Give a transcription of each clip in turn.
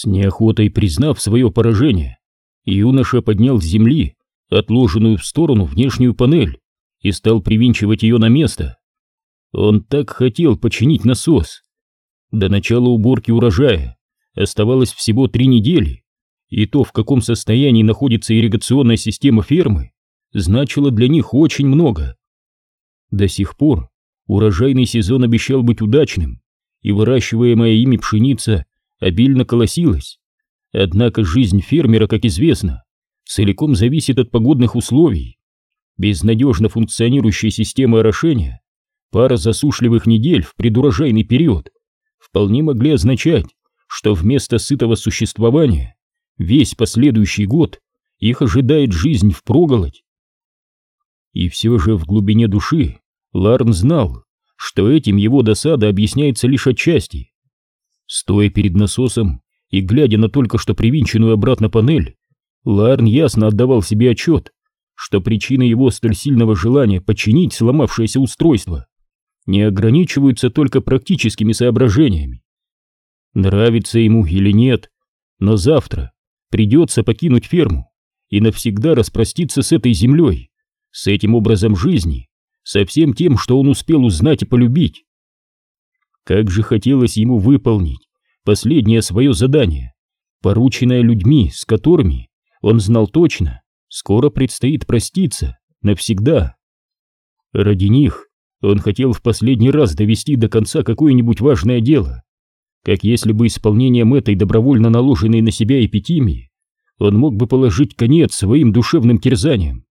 С неохотой признав свое поражение, юноша поднял с земли отложенную в сторону внешнюю панель и стал привинчивать ее на место. Он так хотел починить насос. До начала уборки урожая оставалось всего три недели, и то, в каком состоянии находится ирригационная система фермы, значило для них очень много. До сих пор урожайный сезон обещал быть удачным, и выращиваемая ими пшеница обильно колосилась. Однако жизнь фермера, как известно, целиком зависит от погодных условий. Безнадежно функционирующая система орошения, пара засушливых недель в предурожайный период вполне могли означать, что вместо сытого существования весь последующий год их ожидает жизнь впроголодь. И все же в глубине души Ларн знал, что этим его досада объясняется лишь отчасти. Стоя перед насосом и глядя на только что привинченную обратно панель, Ларн ясно отдавал себе отчет, что причины его столь сильного желания починить сломавшееся устройство не ограничиваются только практическими соображениями. Нравится ему или нет, но завтра придется покинуть ферму и навсегда распроститься с этой землей, с этим образом жизни, со всем тем, что он успел узнать и полюбить. Как же хотелось ему выполнить последнее свое задание, порученное людьми, с которыми он знал точно, скоро предстоит проститься навсегда. Ради них он хотел в последний раз довести до конца какое-нибудь важное дело, как если бы исполнением этой добровольно наложенной на себя эпитимии он мог бы положить конец своим душевным терзаниям.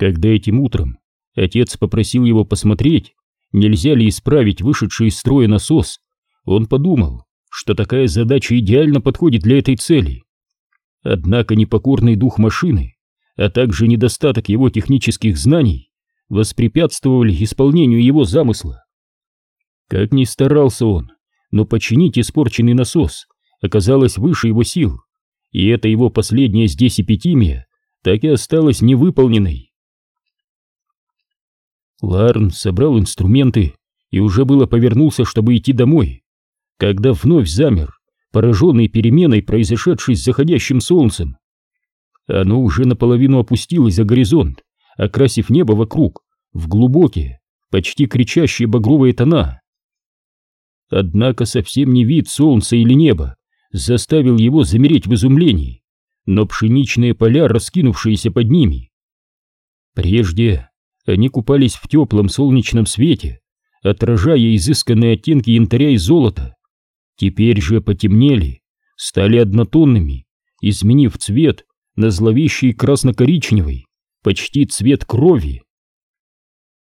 Когда этим утром отец попросил его посмотреть, нельзя ли исправить вышедший из строя насос, он подумал, что такая задача идеально подходит для этой цели. Однако непокорный дух машины, а также недостаток его технических знаний воспрепятствовали исполнению его замысла. Как ни старался он, но починить испорченный насос оказалось выше его сил, и эта его последняя здесь эпитимия так и осталась невыполненной. Ларн собрал инструменты и уже было повернулся, чтобы идти домой, когда вновь замер, пораженный переменой, произошедшей с заходящим солнцем. Оно уже наполовину опустилось за горизонт, окрасив небо вокруг в глубокие, почти кричащие багровые тона. Однако совсем не вид солнца или неба заставил его замереть в изумлении, но пшеничные поля, раскинувшиеся под ними. Прежде они купались в теплом солнечном свете, отражая изысканные оттенки янтаря и золота. Теперь же потемнели, стали однотонными, изменив цвет на зловещий красно-коричневый, почти цвет крови.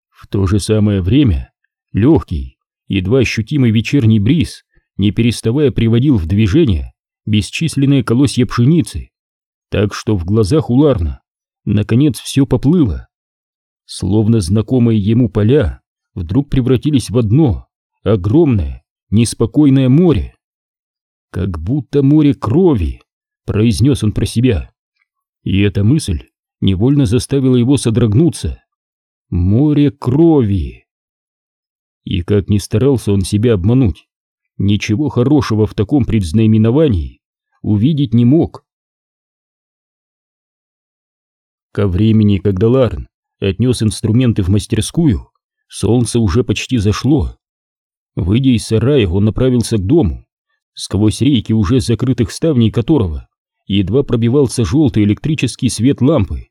В то же самое время легкий, едва ощутимый вечерний бриз, не переставая приводил в движение бесчисленные колосья пшеницы, так что в глазах у наконец все поплыло. Словно знакомые ему поля вдруг превратились в одно, огромное, неспокойное море. Как будто море крови, произнес он про себя. И эта мысль невольно заставила его содрогнуться. Море крови. И как ни старался он себя обмануть, ничего хорошего в таком предзнаменовании увидеть не мог. Ко времени, когда Ларн отнес инструменты в мастерскую, солнце уже почти зашло. Выйдя из сарая, он направился к дому, сквозь рейки уже закрытых ставней которого едва пробивался желтый электрический свет лампы.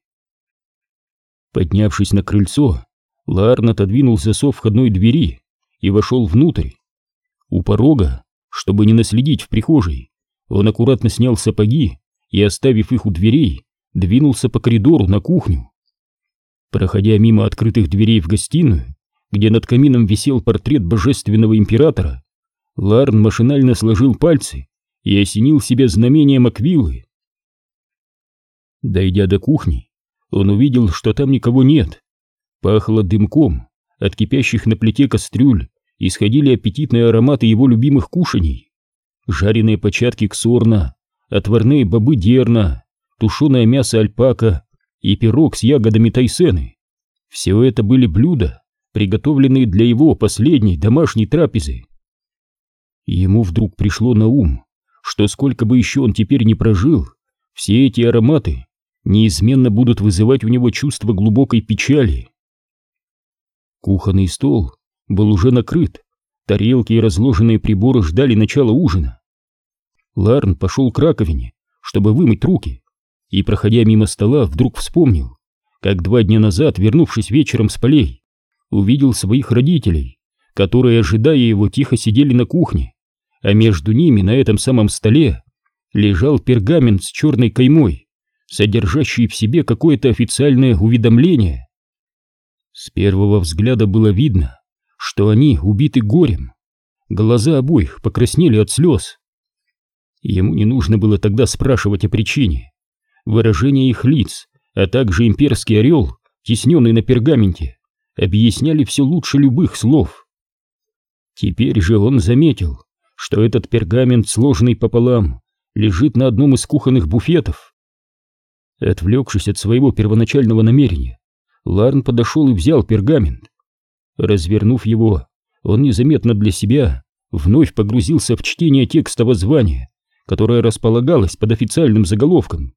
Поднявшись на крыльцо, Ларн отодвинул засов входной двери и вошел внутрь. У порога, чтобы не наследить в прихожей, он аккуратно снял сапоги и, оставив их у дверей, двинулся по коридору на кухню. Проходя мимо открытых дверей в гостиную, где над камином висел портрет божественного императора, Ларн машинально сложил пальцы и осенил себя знамением Аквилы. Дойдя до кухни, он увидел, что там никого нет. Пахло дымком, от кипящих на плите кастрюль исходили аппетитные ароматы его любимых кушаний. Жареные початки ксорна, отварные бобы дерна, тушеное мясо альпака и пирог с ягодами тайсены. Все это были блюда, приготовленные для его последней домашней трапезы. Ему вдруг пришло на ум, что сколько бы еще он теперь не прожил, все эти ароматы неизменно будут вызывать у него чувство глубокой печали. Кухонный стол был уже накрыт, тарелки и разложенные приборы ждали начала ужина. Ларн пошел к раковине, чтобы вымыть руки, и, проходя мимо стола, вдруг вспомнил, как два дня назад, вернувшись вечером с полей, увидел своих родителей, которые, ожидая его, тихо сидели на кухне, а между ними на этом самом столе лежал пергамент с черной каймой, содержащий в себе какое-то официальное уведомление. С первого взгляда было видно, что они убиты горем. Глаза обоих покраснели от слез. Ему не нужно было тогда спрашивать о причине. Выражение их лиц, а также имперский орел, тесненный на пергаменте, объясняли все лучше любых слов. Теперь же он заметил, что этот пергамент, сложенный пополам, лежит на одном из кухонных буфетов. Отвлекшись от своего первоначального намерения, Ларн подошел и взял пергамент. Развернув его, он незаметно для себя вновь погрузился в чтение текста воззвания, которое располагалось под официальным заголовком.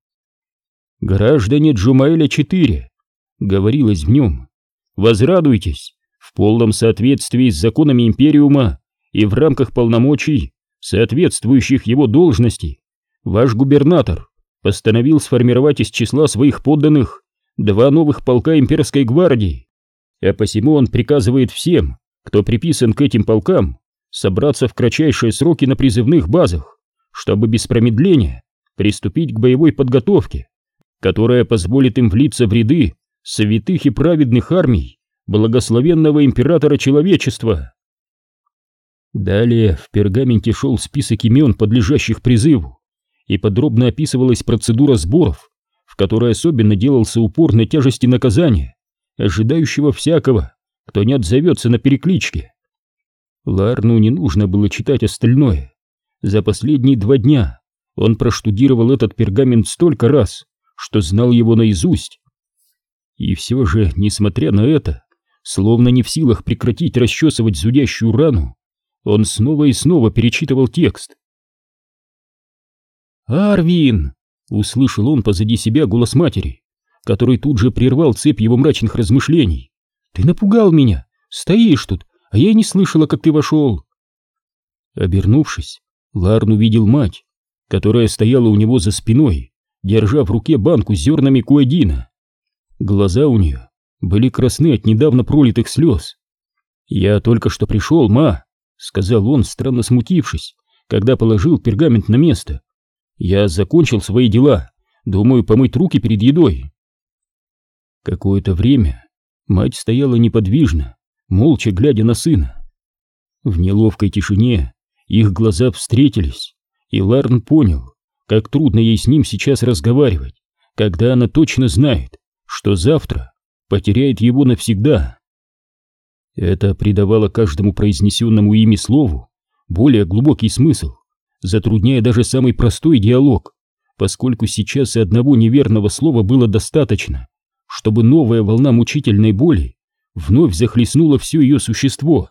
«Граждане Джумаэля-4», — говорилось в нем, — «возрадуйтесь, в полном соответствии с законами Империума и в рамках полномочий, соответствующих его должности, ваш губернатор постановил сформировать из числа своих подданных два новых полка имперской гвардии, а посему он приказывает всем, кто приписан к этим полкам, собраться в кратчайшие сроки на призывных базах, чтобы без промедления приступить к боевой подготовке, которая позволит им влиться в ряды святых и праведных армий благословенного императора человечества. Далее в пергаменте шел список имен, подлежащих призыву, и подробно описывалась процедура сборов, в которой особенно делался упор на тяжести наказания, ожидающего всякого, кто не отзовется на перекличке. Ларну не нужно было читать остальное. За последние два дня он проштудировал этот пергамент столько раз, что знал его наизусть. И все же, несмотря на это, словно не в силах прекратить расчесывать зудящую рану, он снова и снова перечитывал текст. «Арвин!» — услышал он позади себя голос матери, который тут же прервал цепь его мрачных размышлений. «Ты напугал меня! Стоишь тут, а я не слышала, как ты вошел!» Обернувшись, Ларн увидел мать, которая стояла у него за спиной, держа в руке банку с зернами куадина. Глаза у нее были красны от недавно пролитых слез. «Я только что пришел, ма», — сказал он, странно смутившись, когда положил пергамент на место. Я закончил свои дела. Думаю, помыть руки перед едой. Какое-то время мать стояла неподвижно, молча глядя на сына. В неловкой тишине их глаза встретились, и Ларн понял, как трудно ей с ним сейчас разговаривать, когда она точно знает, что завтра потеряет его навсегда. Это придавало каждому произнесенному ими слову более глубокий смысл затрудняя даже самый простой диалог, поскольку сейчас и одного неверного слова было достаточно, чтобы новая волна мучительной боли вновь захлестнула все ее существо.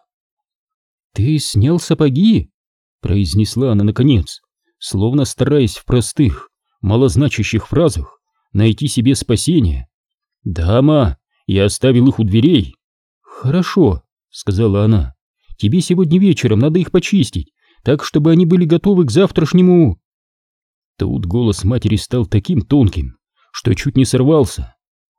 «Ты снял сапоги?» — произнесла она наконец, словно стараясь в простых, малозначащих фразах найти себе спасение. «Дама, я оставил их у дверей». «Хорошо», — сказала она, — «тебе сегодня вечером надо их почистить, так, чтобы они были готовы к завтрашнему...» Тут голос матери стал таким тонким, что чуть не сорвался.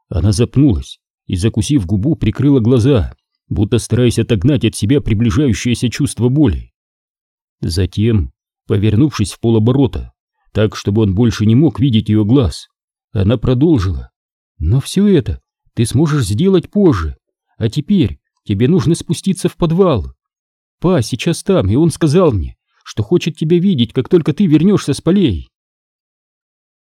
Она запнулась и, закусив губу, прикрыла глаза, будто стараясь отогнать от себя приближающееся чувство боли. Затем, повернувшись в полоборота, так, чтобы он больше не мог видеть ее глаз, она продолжила. «Но все это ты сможешь сделать позже, а теперь тебе нужно спуститься в подвал. Па сейчас там, и он сказал мне, что хочет тебя видеть, как только ты вернешься с полей.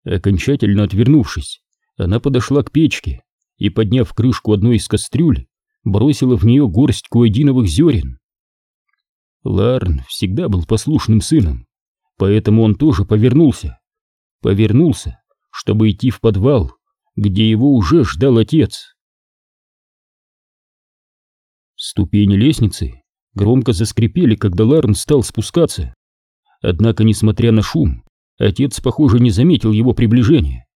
Окончательно отвернувшись, она подошла к печке и, подняв крышку одной из кастрюль, бросила в нее горсть куадиновых зерен. Ларн всегда был послушным сыном, поэтому он тоже повернулся. Повернулся, чтобы идти в подвал, где его уже ждал отец. Ступени лестницы громко заскрипели, когда Ларн стал спускаться. Однако, несмотря на шум, отец, похоже, не заметил его приближения.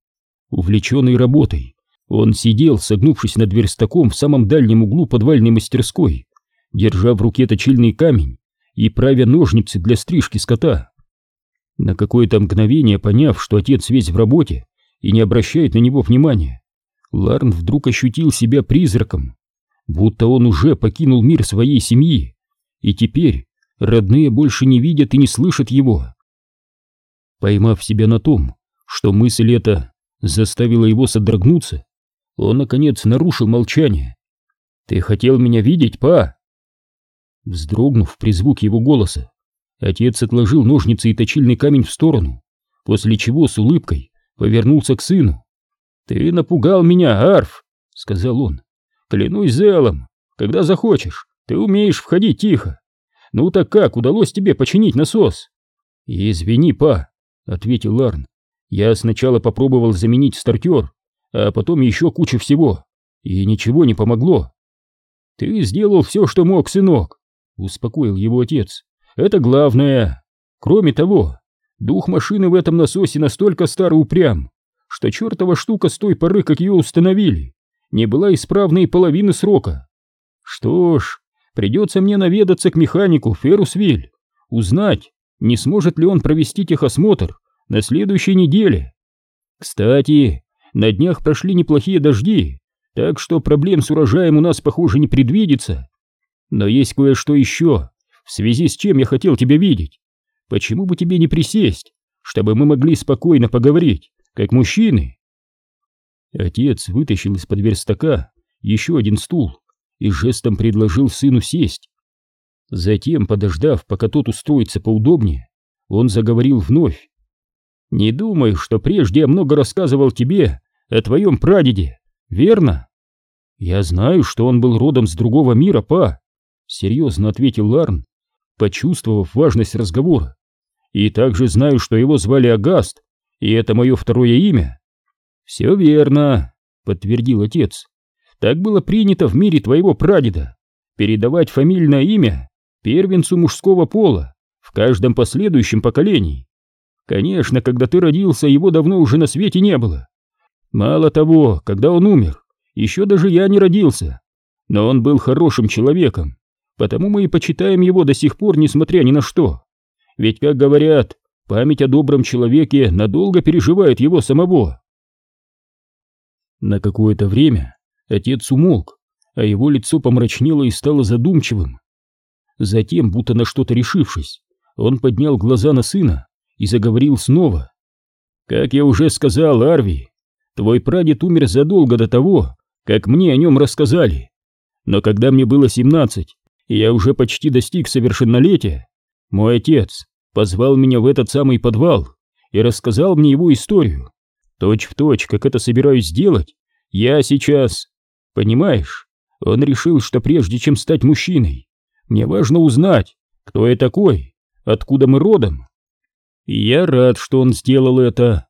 Увлеченный работой, он сидел, согнувшись над верстаком в самом дальнем углу подвальной мастерской, держа в руке точильный камень и правя ножницы для стрижки скота. На какое-то мгновение, поняв, что отец весь в работе и не обращает на него внимания, Ларн вдруг ощутил себя призраком, будто он уже покинул мир своей семьи, и теперь родные больше не видят и не слышат его. Поймав себя на том, что мысль эта заставила его содрогнуться, он, наконец, нарушил молчание. «Ты хотел меня видеть, па?» Вздрогнув при звуке его голоса, отец отложил ножницы и точильный камень в сторону, после чего с улыбкой повернулся к сыну. «Ты напугал меня, Арф!» — сказал он. «Клянусь Зелом, когда захочешь, ты умеешь входить тихо. Ну так как, удалось тебе починить насос?» «Извини, па», — ответил Ларн. «Я сначала попробовал заменить стартер, а потом еще куча всего, и ничего не помогло». «Ты сделал все, что мог, сынок», — успокоил его отец. «Это главное. Кроме того, дух машины в этом насосе настолько стар и упрям, что чертова штука с той поры, как ее установили, не была исправной половины срока. Что ж, придется мне наведаться к механику Ферусвиль, узнать, не сможет ли он провести техосмотр на следующей неделе. Кстати, на днях прошли неплохие дожди, так что проблем с урожаем у нас, похоже, не предвидится. Но есть кое-что еще, в связи с чем я хотел тебя видеть. Почему бы тебе не присесть, чтобы мы могли спокойно поговорить? как мужчины. Отец вытащил из-под верстака еще один стул и жестом предложил сыну сесть. Затем, подождав, пока тот устроится поудобнее, он заговорил вновь. «Не думаю, что прежде я много рассказывал тебе о твоем прадеде, верно?» «Я знаю, что он был родом с другого мира, па», — серьезно ответил Ларн, почувствовав важность разговора. «И также знаю, что его звали Агаст, и это мое второе имя? Все верно, подтвердил отец. Так было принято в мире твоего прадеда. Передавать фамильное имя первенцу мужского пола в каждом последующем поколении. Конечно, когда ты родился, его давно уже на свете не было. Мало того, когда он умер, еще даже я не родился. Но он был хорошим человеком, потому мы и почитаем его до сих пор, несмотря ни на что. Ведь, как говорят, Память о добром человеке надолго переживает его самого. На какое-то время отец умолк, а его лицо помрачнело и стало задумчивым. Затем, будто на что-то решившись, он поднял глаза на сына и заговорил снова. «Как я уже сказал, Арви, твой прадед умер задолго до того, как мне о нем рассказали. Но когда мне было семнадцать, я уже почти достиг совершеннолетия, мой отец позвал меня в этот самый подвал и рассказал мне его историю. Точь в точь, как это собираюсь сделать, я сейчас. Понимаешь, он решил, что прежде чем стать мужчиной, мне важно узнать, кто я такой, откуда мы родом. И я рад, что он сделал это,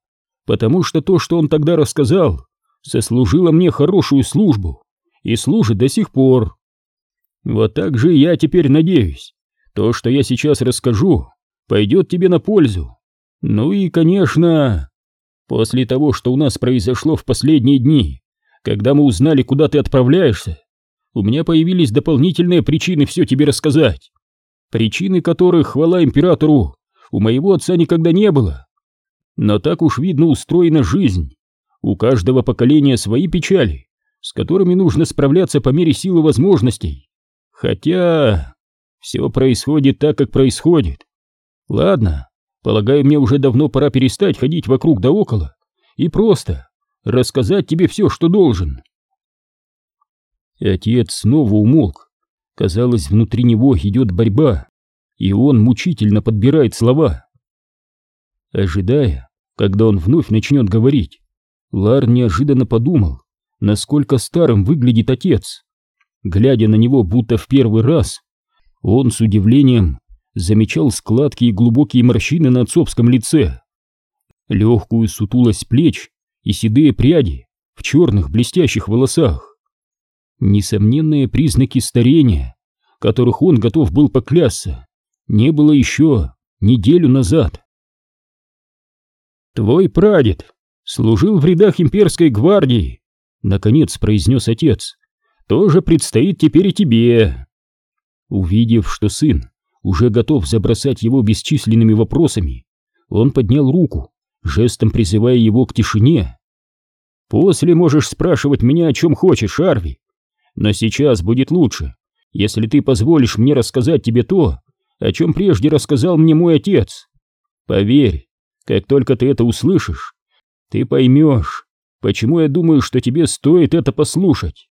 потому что то, что он тогда рассказал, сослужило мне хорошую службу и служит до сих пор. Вот так же я теперь надеюсь, то, что я сейчас расскажу, пойдет тебе на пользу. Ну и, конечно, после того, что у нас произошло в последние дни, когда мы узнали, куда ты отправляешься, у меня появились дополнительные причины все тебе рассказать. Причины которых, хвала императору, у моего отца никогда не было. Но так уж видно устроена жизнь. У каждого поколения свои печали, с которыми нужно справляться по мере силы возможностей. Хотя все происходит так, как происходит. Ладно, полагаю, мне уже давно пора перестать ходить вокруг да около и просто рассказать тебе все, что должен. Отец снова умолк. Казалось, внутри него идет борьба, и он мучительно подбирает слова. Ожидая, когда он вновь начнет говорить, Лар неожиданно подумал, насколько старым выглядит отец. Глядя на него будто в первый раз, он с удивлением замечал складки и глубокие морщины на отцовском лице, легкую сутулость плеч и седые пряди в черных блестящих волосах. Несомненные признаки старения, которых он готов был поклясться, не было еще неделю назад. «Твой прадед служил в рядах имперской гвардии», — наконец произнес отец. «Тоже предстоит теперь и тебе». Увидев, что сын уже готов забросать его бесчисленными вопросами, он поднял руку, жестом призывая его к тишине. «После можешь спрашивать меня о чем хочешь, Арви, но сейчас будет лучше, если ты позволишь мне рассказать тебе то, о чем прежде рассказал мне мой отец. Поверь, как только ты это услышишь, ты поймешь, почему я думаю, что тебе стоит это послушать.